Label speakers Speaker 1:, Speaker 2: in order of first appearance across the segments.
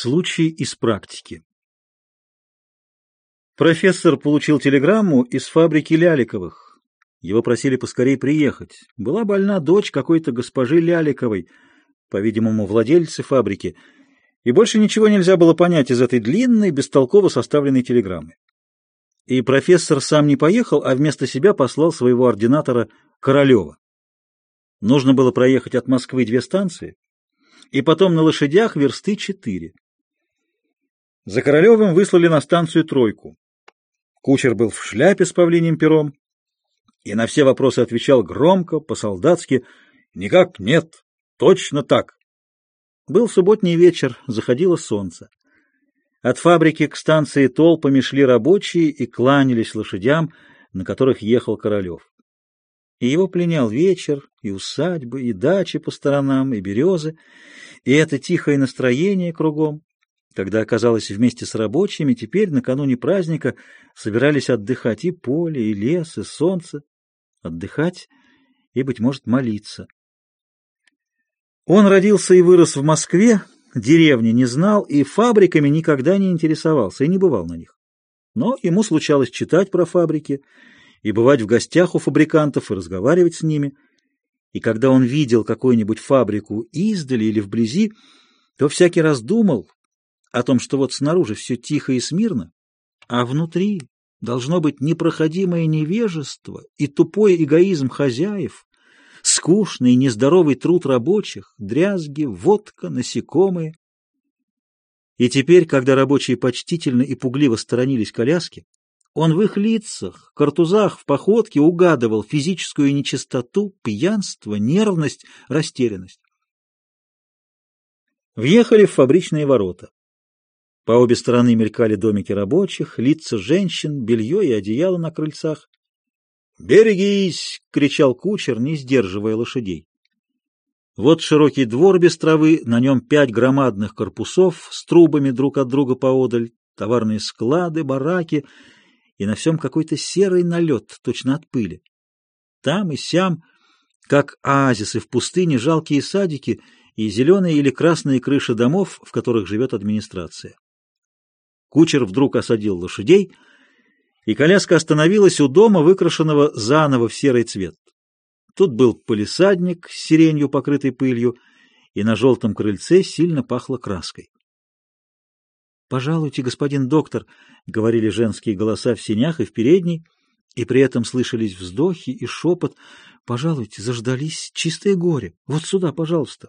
Speaker 1: Случай из практики. Профессор получил телеграмму из фабрики Ляликовых. Его просили поскорее приехать. Была больна дочь какой-то госпожи Ляликовой, по-видимому, владельцы фабрики, и больше ничего нельзя было понять из этой длинной, бестолково составленной телеграммы. И профессор сам не поехал, а вместо себя послал своего ординатора Королева. Нужно было проехать от Москвы две станции, и потом на лошадях версты четыре. За Королевым выслали на станцию тройку. Кучер был в шляпе с павлиним пером и на все вопросы отвечал громко, по-солдатски «Никак нет, точно так». Был субботний вечер, заходило солнце. От фабрики к станции толпами шли рабочие и кланялись лошадям, на которых ехал Королев. И его пленял вечер, и усадьбы, и дачи по сторонам, и березы, и это тихое настроение кругом, когда оказалось вместе с рабочими, теперь, накануне праздника, собирались отдыхать и поле, и лес, и солнце, отдыхать и, быть может, молиться. Он родился и вырос в Москве, деревни не знал и фабриками никогда не интересовался и не бывал на них. Но ему случалось читать про фабрики, и бывать в гостях у фабрикантов и разговаривать с ними. И когда он видел какую-нибудь фабрику издали или вблизи, то всякий раз думал о том, что вот снаружи все тихо и смирно, а внутри должно быть непроходимое невежество и тупой эгоизм хозяев, скучный и нездоровый труд рабочих, дрязги, водка, насекомые. И теперь, когда рабочие почтительно и пугливо сторонились коляски, он в их лицах, картузах, в походке угадывал физическую нечистоту, пьянство, нервность, растерянность. Въехали в фабричные ворота. По обе стороны мелькали домики рабочих, лица женщин, белье и одеяло на крыльцах. «Берегись!» — кричал кучер, не сдерживая лошадей. Вот широкий двор без травы, на нем пять громадных корпусов с трубами друг от друга поодаль, товарные склады, бараки — и на всем какой-то серый налет, точно от пыли. Там и сям, как оазисы в пустыне, жалкие садики и зеленые или красные крыши домов, в которых живет администрация. Кучер вдруг осадил лошадей, и коляска остановилась у дома, выкрашенного заново в серый цвет. Тут был полисадник с сиренью, покрытой пылью, и на желтом крыльце сильно пахло краской. «Пожалуйте, господин доктор», — говорили женские голоса в синях и в передней, и при этом слышались вздохи и шепот. «Пожалуйте, заждались, чистое горе. Вот сюда, пожалуйста».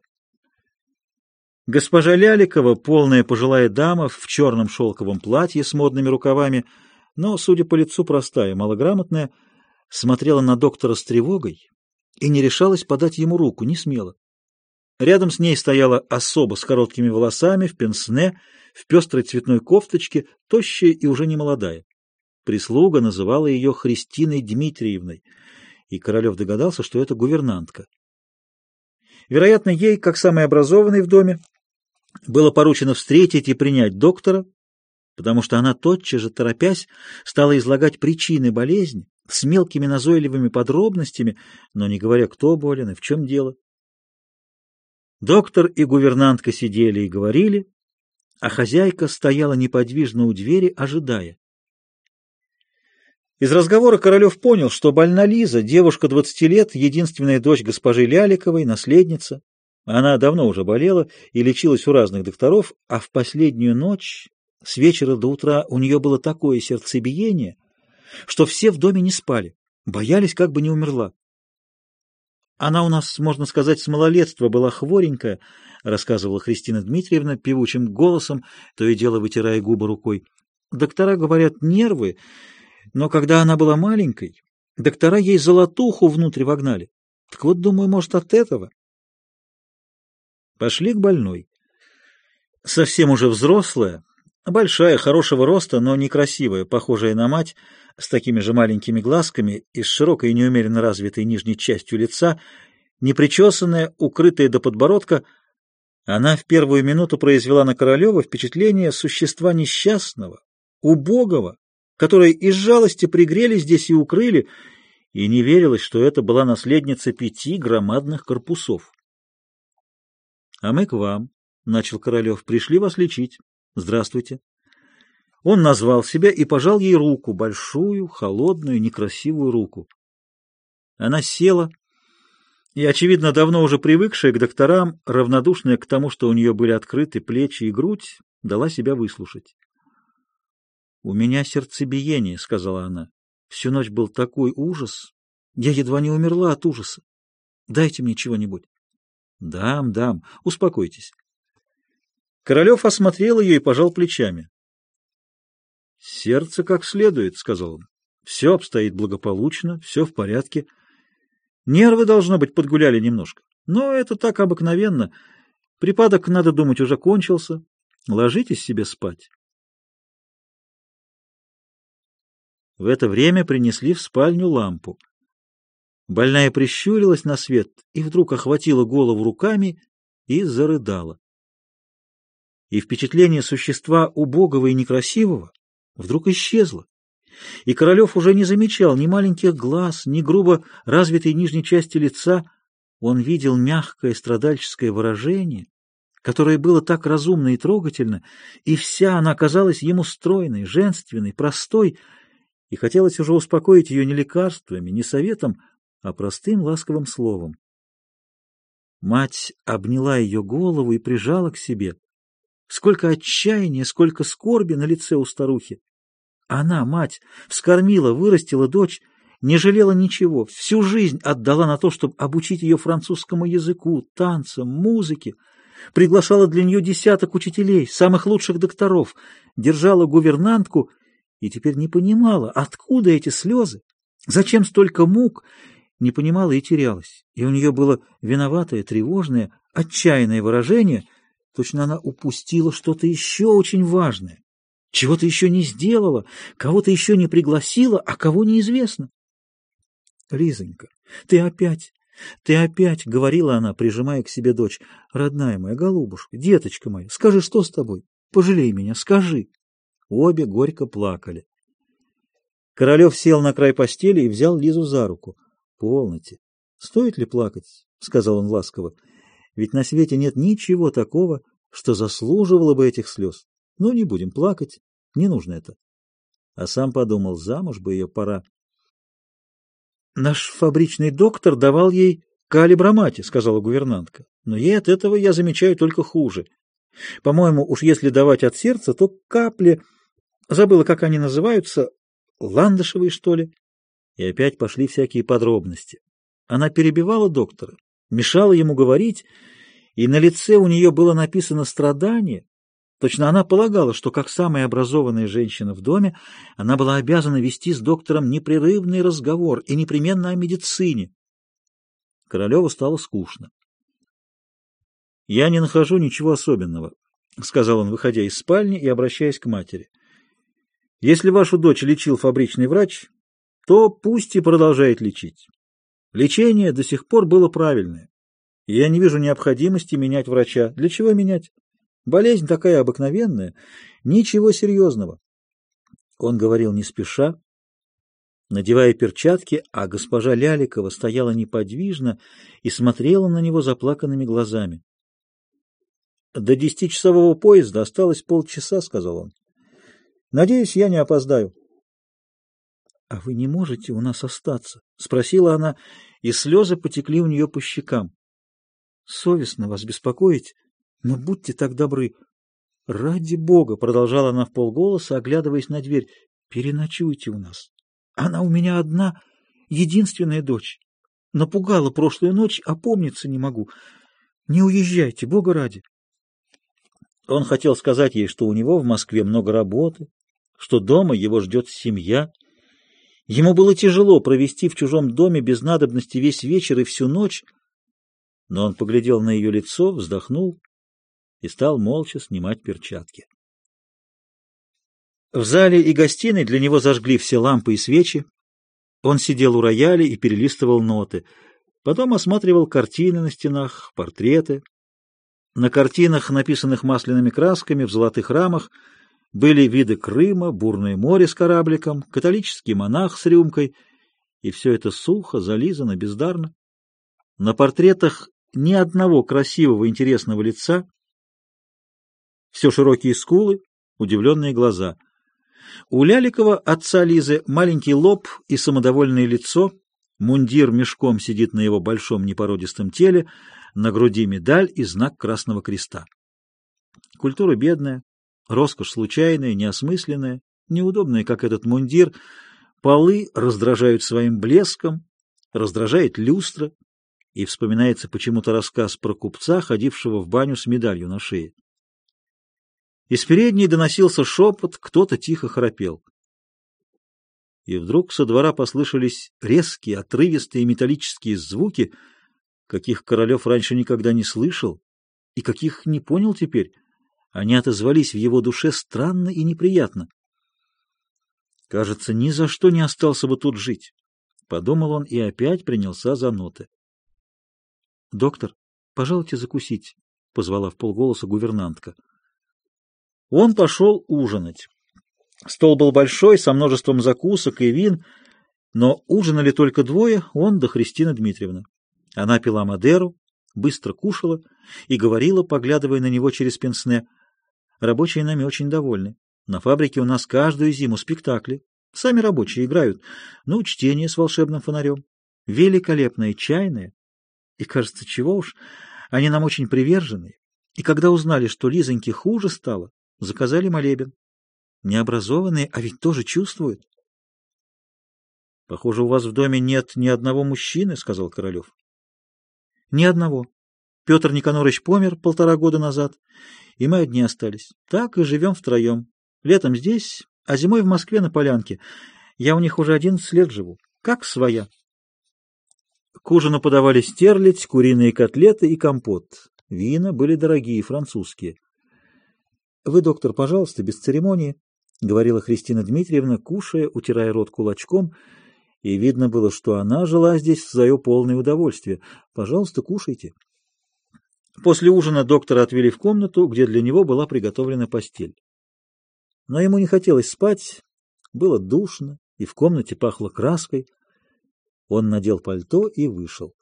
Speaker 1: Госпожа Ляликова, полная пожилая дама в черном шелковом платье с модными рукавами, но, судя по лицу, простая, малограмотная, смотрела на доктора с тревогой и не решалась подать ему руку, не смела. Рядом с ней стояла особа с короткими волосами, в пенсне, в пестрой цветной кофточке, тощая и уже не молодая. Прислуга называла ее Христиной Дмитриевной, и Королев догадался, что это гувернантка. Вероятно, ей, как самой образованной в доме, было поручено встретить и принять доктора, потому что она тотчас же, торопясь, стала излагать причины болезни с мелкими назойливыми подробностями, но не говоря, кто болен и в чем дело. Доктор и гувернантка сидели и говорили, а хозяйка стояла неподвижно у двери, ожидая. Из разговора Королев понял, что больна Лиза, девушка двадцати лет, единственная дочь госпожи Ляликовой, наследница. Она давно уже болела и лечилась у разных докторов, а в последнюю ночь, с вечера до утра, у нее было такое сердцебиение, что все в доме не спали, боялись, как бы не умерла. Она у нас, можно сказать, с малолетства была хворенькая, — рассказывала Христина Дмитриевна певучим голосом, то и дело вытирая губы рукой. Доктора говорят, нервы, но когда она была маленькой, доктора ей золотуху внутрь вогнали. Так вот, думаю, может, от этого. Пошли к больной. Совсем уже взрослая, большая, хорошего роста, но некрасивая, похожая на мать, с такими же маленькими глазками и с широкой и неумеренно развитой нижней частью лица, непричесанная, укрытая до подбородка, она в первую минуту произвела на Королева впечатление существа несчастного, убогого, которое из жалости пригрели здесь и укрыли, и не верилось, что это была наследница пяти громадных корпусов. — А мы к вам, — начал Королев, — пришли вас лечить. Здравствуйте. Он назвал себя и пожал ей руку, большую, холодную, некрасивую руку. Она села и, очевидно, давно уже привыкшая к докторам, равнодушная к тому, что у нее были открыты плечи и грудь, дала себя выслушать. — У меня сердцебиение, — сказала она. Всю ночь был такой ужас. Я едва не умерла от ужаса. Дайте мне чего-нибудь. — Дам, дам. Успокойтесь. Королев осмотрел ее и пожал плечами. — Сердце как следует, — сказал он. — Все обстоит благополучно, все в порядке. Нервы, должно быть, подгуляли немножко. Но это так обыкновенно. Припадок, надо думать, уже кончился. Ложитесь себе спать. В это время принесли в спальню лампу. Больная прищурилась на свет и вдруг охватила голову руками и зарыдала. И впечатление существа убогого и некрасивого вдруг исчезло. И Королев уже не замечал ни маленьких глаз, ни грубо развитой нижней части лица. Он видел мягкое страдальческое выражение, которое было так разумно и трогательно, и вся она казалась ему стройной, женственной, простой, и хотелось уже успокоить ее не лекарствами, не советом, а простым ласковым словом. Мать обняла ее голову и прижала к себе. Сколько отчаяния, сколько скорби на лице у старухи. Она, мать, вскормила, вырастила дочь, не жалела ничего, всю жизнь отдала на то, чтобы обучить ее французскому языку, танцам, музыке, приглашала для нее десяток учителей, самых лучших докторов, держала гувернантку и теперь не понимала, откуда эти слезы, зачем столько мук, не понимала и терялась. И у нее было виноватое, тревожное, отчаянное выражение, точно она упустила что-то еще очень важное, чего-то еще не сделала, кого-то еще не пригласила, а кого неизвестно. — Лизонька, ты опять, ты опять, — говорила она, прижимая к себе дочь, — родная моя голубушка, деточка моя, скажи, что с тобой? Пожалей меня, скажи. Обе горько плакали. Королев сел на край постели и взял Лизу за руку. — Полноте. Стоит ли плакать? — сказал он ласково. — Ведь на свете нет ничего такого, что заслуживало бы этих слез. Ну, не будем плакать, не нужно это. А сам подумал, замуж бы ее пора. Наш фабричный доктор давал ей калибромати, сказала гувернантка. Но ей от этого я замечаю только хуже. По-моему, уж если давать от сердца, то капли Забыла, как они называются, ландышевые, что ли? И опять пошли всякие подробности. Она перебивала доктора, мешала ему говорить, и на лице у нее было написано страдание. Точно она полагала, что как самая образованная женщина в доме, она была обязана вести с доктором непрерывный разговор и непременно о медицине. Королеву стало скучно. «Я не нахожу ничего особенного», — сказал он, выходя из спальни и обращаясь к матери. Если вашу дочь лечил фабричный врач, то пусть и продолжает лечить. Лечение до сих пор было правильное. Я не вижу необходимости менять врача. Для чего менять? Болезнь такая обыкновенная, ничего серьезного. Он говорил не спеша, надевая перчатки, а госпожа Ляликова стояла неподвижно и смотрела на него заплаканными глазами. «До десятичасового поезда осталось полчаса», — сказал он. Надеюсь, я не опоздаю. — А вы не можете у нас остаться? — спросила она, и слезы потекли у нее по щекам. — Совестно вас беспокоить, но будьте так добры. — Ради бога! — продолжала она в полголоса, оглядываясь на дверь. — Переночуйте у нас. Она у меня одна, единственная дочь. Напугала прошлую ночь, а помниться не могу. Не уезжайте, бога ради. Он хотел сказать ей, что у него в Москве много работы, что дома его ждет семья. Ему было тяжело провести в чужом доме без надобности весь вечер и всю ночь, но он поглядел на ее лицо, вздохнул и стал молча снимать перчатки. В зале и гостиной для него зажгли все лампы и свечи. Он сидел у рояля и перелистывал ноты. Потом осматривал картины на стенах, портреты. На картинах, написанных масляными красками в золотых рамах, были виды Крыма, бурное море с корабликом, католический монах с рюмкой, и все это сухо, зализано, бездарно. На портретах ни одного красивого, интересного лица, Все широкие скулы, удивленные глаза. У Ляликова, отца Лизы, маленький лоб и самодовольное лицо, мундир мешком сидит на его большом непородистом теле, на груди медаль и знак Красного Креста. Культура бедная, роскошь случайная, неосмысленная, неудобная, как этот мундир, полы раздражают своим блеском, раздражает люстра, и вспоминается почему-то рассказ про купца, ходившего в баню с медалью на шее. Из передней доносился шепот, кто-то тихо храпел. И вдруг со двора послышались резкие, отрывистые металлические звуки, каких Королев раньше никогда не слышал и каких не понял теперь. Они отозвались в его душе странно и неприятно. Кажется, ни за что не остался бы тут жить. Подумал он и опять принялся за ноты. — Доктор, пожалуйте закусить, — позвала в полголоса гувернантка. Он пошел ужинать. Стол был большой, со множеством закусок и вин, но ужинали только двое, он да Христина Дмитриевна. Она пила Мадеру, быстро кушала и говорила, поглядывая на него через пенсне. Рабочие нами очень довольны. На фабрике у нас каждую зиму спектакли. Сами рабочие играют. Ну, чтение с волшебным фонарем. Великолепное чайное. И, кажется, чего уж, они нам очень привержены. И когда узнали, что Лизоньке хуже стало, заказали молебен. Необразованные, а ведь тоже чувствуют. — Похоже, у вас в доме нет ни одного мужчины, — сказал Королев. — Ни одного. Петр Никонорович помер полтора года назад, и мы одни остались. Так и живем втроем. Летом здесь, а зимой в Москве на полянке. Я у них уже одиннадцать лет живу. Как своя. К ужину подавали стерлядь, куриные котлеты и компот. Вина были дорогие, французские. — Вы, доктор, пожалуйста, без церемонии, — говорила Христина Дмитриевна, кушая, утирая рот кулачком, и видно было, что она жила здесь в свое полное удовольствие. — Пожалуйста, кушайте. После ужина доктора отвели в комнату, где для него была приготовлена постель. Но ему не хотелось спать, было душно, и в комнате пахло краской. Он надел пальто и вышел.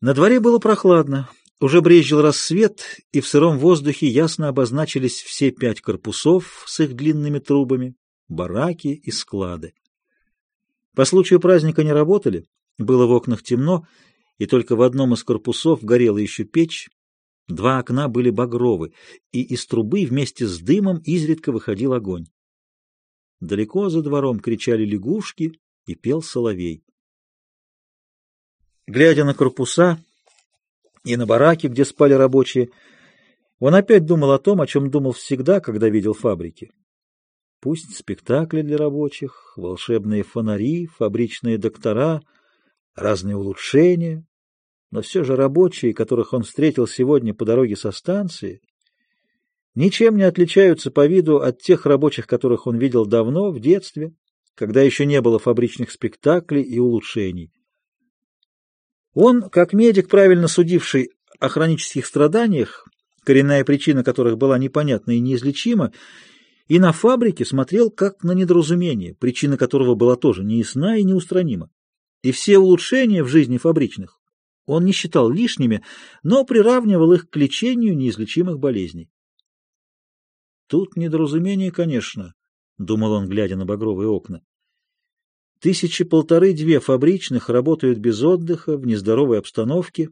Speaker 1: На дворе было прохладно. Уже брезжил рассвет, и в сыром воздухе ясно обозначились все пять корпусов с их длинными трубами, бараки и склады. По случаю праздника не работали, было в окнах темно, и только в одном из корпусов горела еще печь, два окна были багровы, и из трубы вместе с дымом изредка выходил огонь. Далеко за двором кричали лягушки и пел соловей. Глядя на корпуса и на бараки, где спали рабочие, он опять думал о том, о чем думал всегда, когда видел фабрики. Пусть спектакли для рабочих, волшебные фонари, фабричные доктора, разные улучшения, но все же рабочие, которых он встретил сегодня по дороге со станции, ничем не отличаются по виду от тех рабочих, которых он видел давно, в детстве, когда еще не было фабричных спектаклей и улучшений. Он, как медик, правильно судивший о хронических страданиях, коренная причина которых была непонятна и неизлечима, и на фабрике смотрел как на недоразумение, причина которого была тоже неясна и неустранима. И все улучшения в жизни фабричных он не считал лишними, но приравнивал их к лечению неизлечимых болезней. Тут недоразумение, конечно, — думал он, глядя на багровые окна. Тысячи полторы-две фабричных работают без отдыха, в нездоровой обстановке,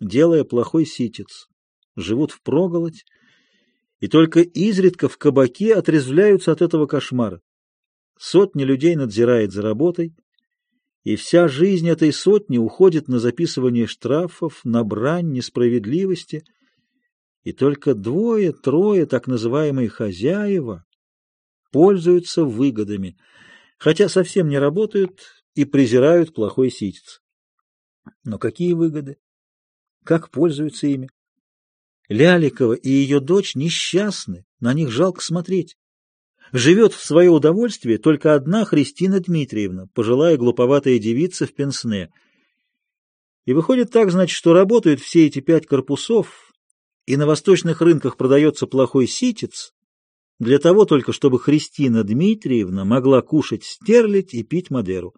Speaker 1: делая плохой ситец. Живут впроголодь, и только изредка в кабаке отрезвляются от этого кошмара. Сотни людей надзирает за работой, и вся жизнь этой сотни уходит на записывание штрафов, на брань несправедливости — и только двое-трое так называемые хозяева пользуются выгодами, хотя совсем не работают и презирают плохой ситец. Но какие выгоды? Как пользуются ими? Ляликова и ее дочь несчастны, на них жалко смотреть. Живет в свое удовольствие только одна Христина Дмитриевна, пожилая глуповатая девица в пенсне. И выходит так, значит, что работают все эти пять корпусов, и на восточных рынках продается плохой ситец, для того только, чтобы Христина Дмитриевна могла кушать стерлядь и пить Мадеру.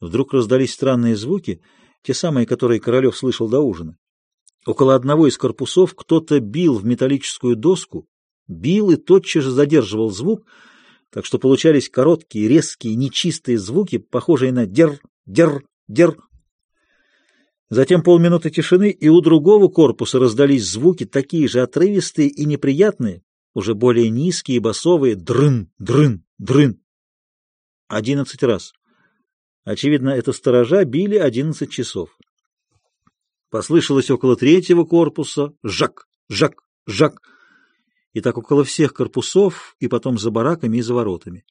Speaker 1: Вдруг раздались странные звуки, те самые, которые Королев слышал до ужина. Около одного из корпусов кто-то бил в металлическую доску, бил и тотчас же задерживал звук, так что получались короткие, резкие, нечистые звуки, похожие на дер, дер, дер. Затем полминуты тишины, и у другого корпуса раздались звуки, такие же отрывистые и неприятные, уже более низкие и басовые, дрын, дрын, дрын. Одиннадцать раз. Очевидно, это сторожа били одиннадцать часов. Послышалось около третьего корпуса «Жак! Жак! Жак!» И так около всех корпусов, и потом за бараками и за воротами.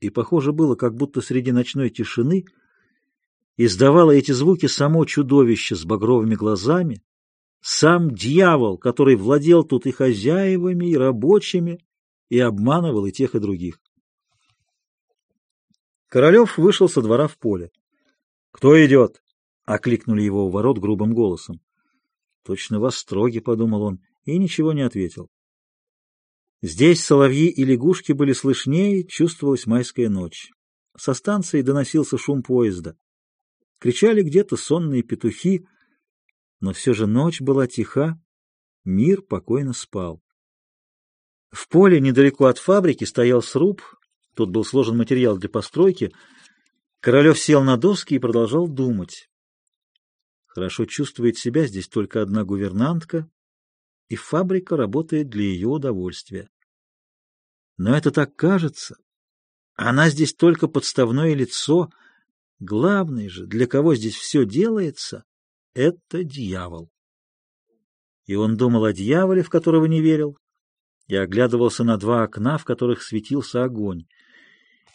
Speaker 1: И похоже было, как будто среди ночной тишины издавало эти звуки само чудовище с багровыми глазами, сам дьявол, который владел тут и хозяевами, и рабочими, и обманывал и тех, и других. Королев вышел со двора в поле. «Кто идет?» — окликнули его у ворот грубым голосом. Точно во строге, — подумал он, и ничего не ответил. Здесь соловьи и лягушки были слышнее, чувствовалась майская ночь. Со станции доносился шум поезда. Кричали где-то сонные петухи, но все же ночь была тиха, мир покойно спал. В поле недалеко от фабрики стоял сруб, тут был сложен материал для постройки. Королев сел на доски и продолжал думать. Хорошо чувствует себя здесь только одна гувернантка, и фабрика работает для ее удовольствия. Но это так кажется. Она здесь только подставное лицо. Главное же, для кого здесь все делается, — это дьявол. И он думал о дьяволе, в которого не верил, и оглядывался на два окна, в которых светился огонь.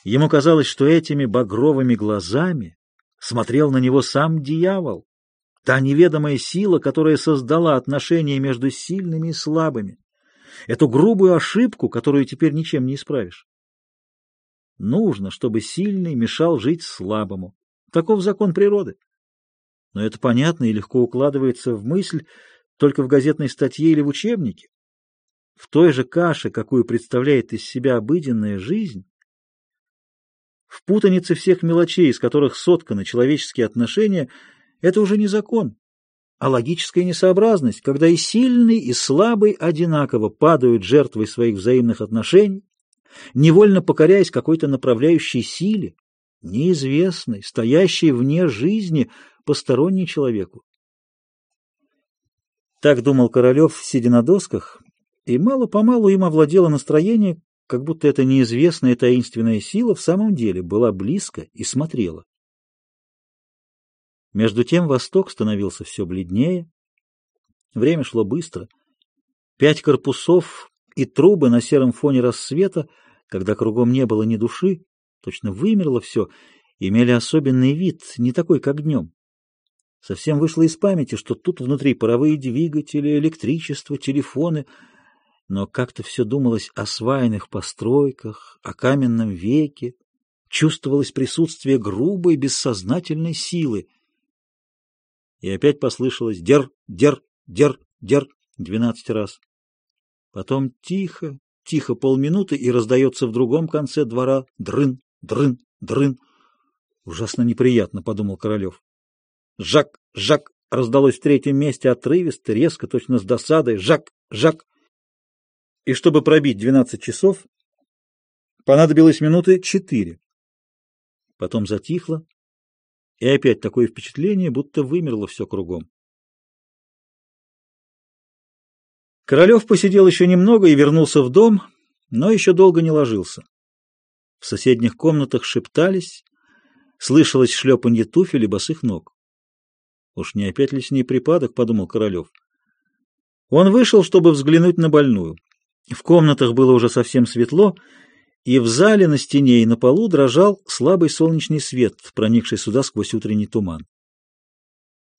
Speaker 1: Ему казалось, что этими багровыми глазами смотрел на него сам дьявол та неведомая сила, которая создала отношения между сильными и слабыми, эту грубую ошибку, которую теперь ничем не исправишь. Нужно, чтобы сильный мешал жить слабому. Таков закон природы. Но это понятно и легко укладывается в мысль только в газетной статье или в учебнике. В той же каше, какую представляет из себя обыденная жизнь, в путанице всех мелочей, из которых сотканы человеческие отношения – это уже не закон, а логическая несообразность, когда и сильный, и слабый одинаково падают жертвой своих взаимных отношений, невольно покоряясь какой-то направляющей силе, неизвестной, стоящей вне жизни, посторонней человеку. Так думал Королев, сидя на досках, и мало-помалу им овладело настроение, как будто эта неизвестная таинственная сила в самом деле была близко и смотрела. Между тем восток становился все бледнее. Время шло быстро. Пять корпусов и трубы на сером фоне рассвета, когда кругом не было ни души, точно вымерло все, имели особенный вид, не такой, как днем. Совсем вышло из памяти, что тут внутри паровые двигатели, электричество, телефоны, но как-то все думалось о свайных постройках, о каменном веке, чувствовалось присутствие грубой, бессознательной силы — и опять послышалось «дер, дер, дер, дер» двенадцать раз. Потом тихо, тихо полминуты, и раздается в другом конце двора «дрын, дрын, дрын». «Ужасно неприятно», — подумал Королев. «Жак, Жак!» — раздалось в третьем месте отрывисто, резко, точно с досадой. «Жак, Жак!» И чтобы пробить двенадцать часов, понадобилось минуты четыре. Потом затихло, и опять такое впечатление, будто вымерло все кругом. Королев посидел еще немного и вернулся в дом, но еще долго не ложился. В соседних комнатах шептались, слышалось шлепанье туфель и босых ног. «Уж не опять ли с ней припадок?» — подумал Королев. Он вышел, чтобы взглянуть на больную. В комнатах было уже совсем светло, и в зале на стене и на полу дрожал слабый солнечный свет, проникший сюда сквозь утренний туман.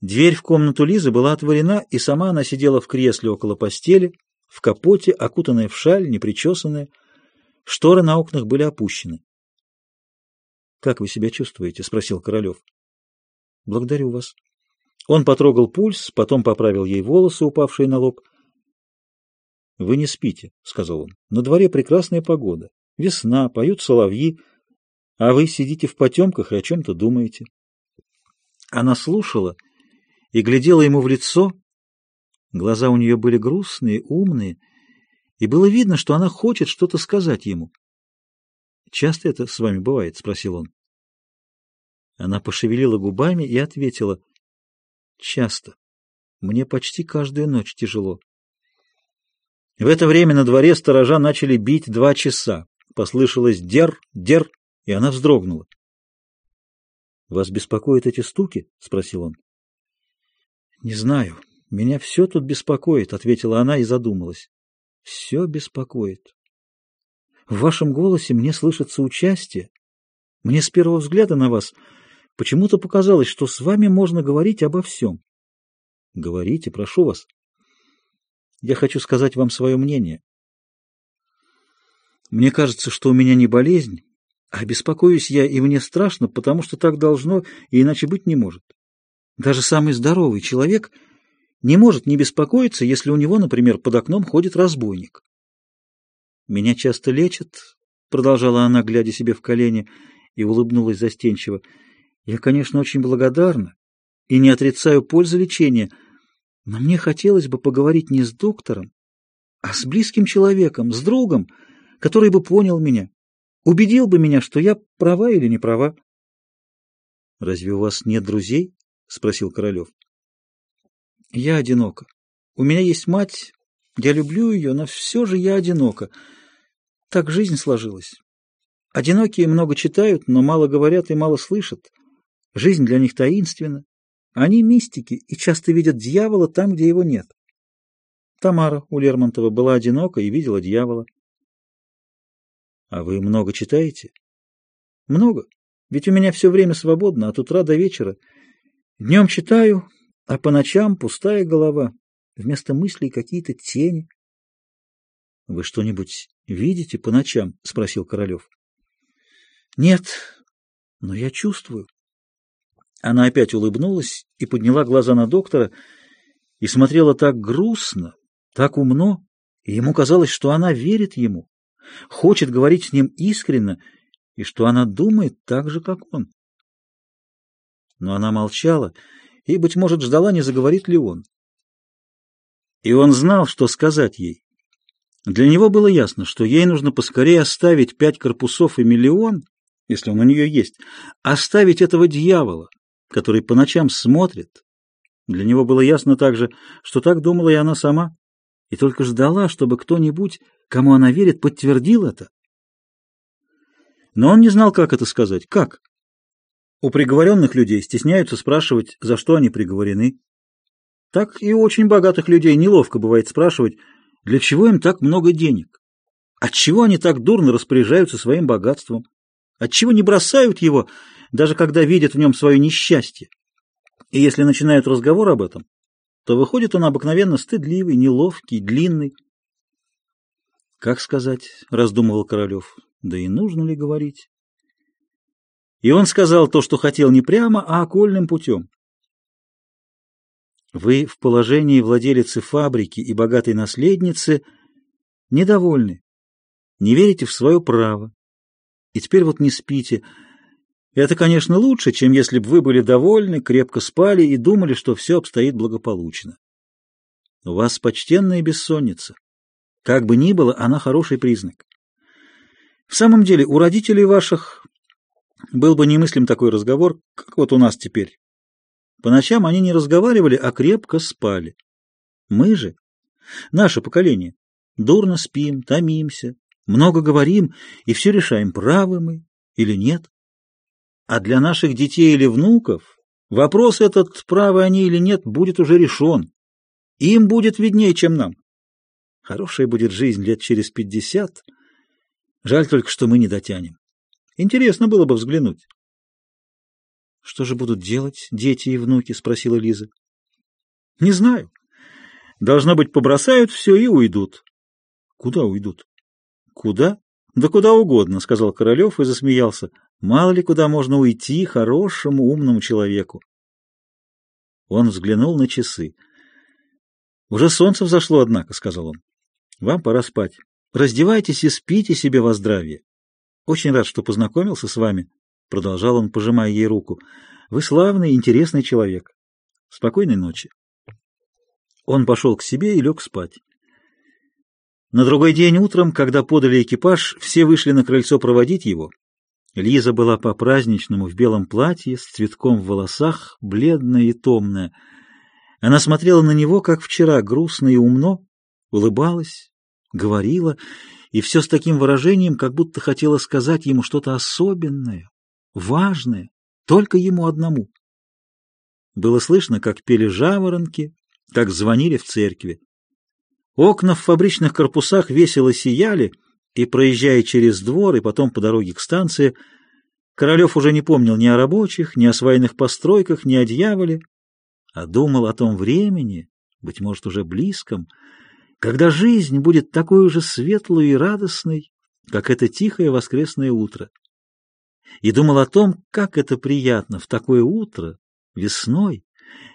Speaker 1: Дверь в комнату Лизы была отворена, и сама она сидела в кресле около постели, в капоте, окутанная в шаль, непричесанная. Шторы на окнах были опущены. — Как вы себя чувствуете? — спросил Королев. — Благодарю вас. Он потрогал пульс, потом поправил ей волосы, упавшие на лоб. — Вы не спите, — сказал он. — На дворе прекрасная погода. Весна, поют соловьи, а вы сидите в потемках и о чем-то думаете. Она слушала и глядела ему в лицо, Глаза у нее были грустные, умные, и было видно, что она хочет что-то сказать ему. «Часто это с вами бывает?» — спросил он. Она пошевелила губами и ответила. «Часто. Мне почти каждую ночь тяжело». В это время на дворе сторожа начали бить два часа. Послышалось «дер, дер», и она вздрогнула. «Вас беспокоят эти стуки?» — спросил он. «Не знаю. Меня все тут беспокоит», — ответила она и задумалась. «Все беспокоит. В вашем голосе мне слышится участие. Мне с первого взгляда на вас почему-то показалось, что с вами можно говорить обо всем. Говорите, прошу вас. Я хочу сказать вам свое мнение. Мне кажется, что у меня не болезнь, а беспокоюсь я, и мне страшно, потому что так должно и иначе быть не может. Даже самый здоровый человек не может не беспокоиться, если у него, например, под окном ходит разбойник. «Меня часто лечат», — продолжала она, глядя себе в колени, и улыбнулась застенчиво. «Я, конечно, очень благодарна и не отрицаю пользы лечения, но мне хотелось бы поговорить не с доктором, а с близким человеком, с другом, который бы понял меня, убедил бы меня, что я права или не права. — Разве у вас нет друзей? — спросил Королев. — Я одинока. У меня есть мать, я люблю ее, но все же я одинока. Так жизнь сложилась. Одинокие много читают, но мало говорят и мало слышат. Жизнь для них таинственна. Они мистики и часто видят дьявола там, где его нет. Тамара у Лермонтова была одинока и видела дьявола. А вы много читаете? Много. Ведь у меня все время свободно, от утра до вечера. Днем читаю, а по ночам пустая голова. Вместо мыслей какие-то тени. — Вы что-нибудь видите по ночам? — спросил Королев. — Нет, но я чувствую. Она опять улыбнулась и подняла глаза на доктора и смотрела так грустно, так умно, и ему казалось, что она верит ему хочет говорить с ним искренно и что она думает так же, как он. Но она молчала и, быть может, ждала, не заговорит ли он. И он знал, что сказать ей. Для него было ясно, что ей нужно поскорее оставить пять корпусов и миллион, если он у нее есть, оставить этого дьявола, который по ночам смотрит. Для него было ясно также, что так думала и она сама, и только ждала, чтобы кто-нибудь кому она верит, подтвердил это. Но он не знал, как это сказать. Как? У приговоренных людей стесняются спрашивать, за что они приговорены. Так и у очень богатых людей неловко бывает спрашивать, для чего им так много денег. Отчего они так дурно распоряжаются своим богатством? Отчего не бросают его, даже когда видят в нем свое несчастье? И если начинают разговор об этом, то выходит он обыкновенно стыдливый, неловкий, длинный. Как сказать, раздумывал Королев, да и нужно ли говорить? И он сказал то, что хотел не прямо, а окольным путем. Вы в положении владелицы фабрики и богатой наследницы недовольны, не верите в свое право, и теперь вот не спите. Это, конечно, лучше, чем если бы вы были довольны, крепко спали и думали, что все обстоит благополучно. У вас почтенная бессонница. Как бы ни было, она хороший признак. В самом деле, у родителей ваших был бы немыслим такой разговор, как вот у нас теперь. По ночам они не разговаривали, а крепко спали. Мы же, наше поколение, дурно спим, томимся, много говорим и все решаем, правы мы или нет. А для наших детей или внуков вопрос этот, правы они или нет, будет уже решен. Им будет виднее, чем нам. Хорошая будет жизнь лет через пятьдесят. Жаль только, что мы не дотянем. Интересно было бы взглянуть. — Что же будут делать дети и внуки? — спросила Лиза. — Не знаю. Должно быть, побросают все и уйдут. — Куда уйдут? — Куда? Да куда угодно, — сказал Королев и засмеялся. Мало ли куда можно уйти хорошему, умному человеку. Он взглянул на часы. — Уже солнце взошло, однако, — сказал он. Вам пора спать. Раздевайтесь и спите себе во здравие. Очень рад, что познакомился с вами, — продолжал он, пожимая ей руку. Вы славный, интересный человек. Спокойной ночи. Он пошел к себе и лег спать. На другой день утром, когда подали экипаж, все вышли на крыльцо проводить его. Лиза была по-праздничному в белом платье, с цветком в волосах, бледная и томная. Она смотрела на него, как вчера, грустно и умно, улыбалась, говорила, и все с таким выражением, как будто хотела сказать ему что-то особенное, важное, только ему одному. Было слышно, как пели жаворонки, как звонили в церкви. Окна в фабричных корпусах весело сияли, и, проезжая через двор и потом по дороге к станции, Королев уже не помнил ни о рабочих, ни о свайных постройках, ни о дьяволе, а думал о том времени, быть может, уже близком, когда жизнь будет такой же светлой и радостной, как это тихое воскресное утро. И думал о том, как это приятно в такое утро, весной,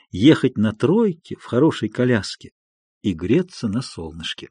Speaker 1: ехать на тройке в хорошей коляске и греться на солнышке.